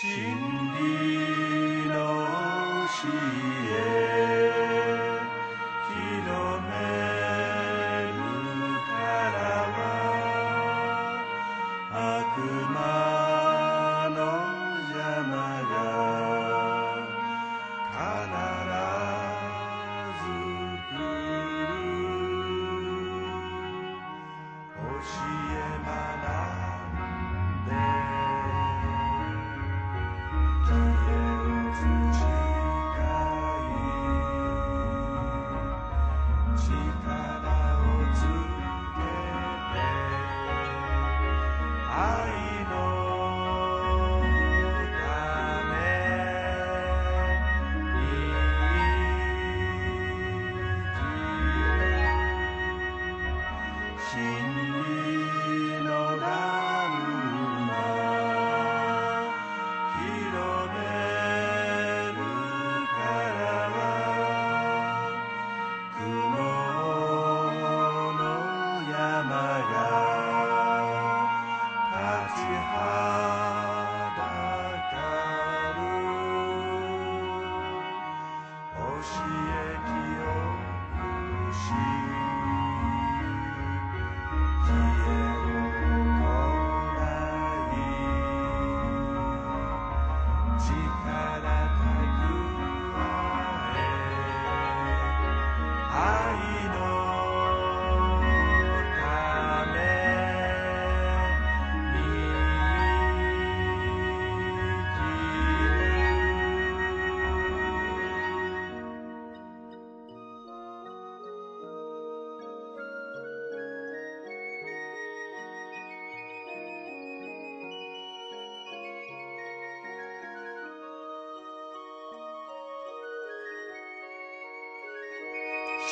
情。是。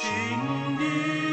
真理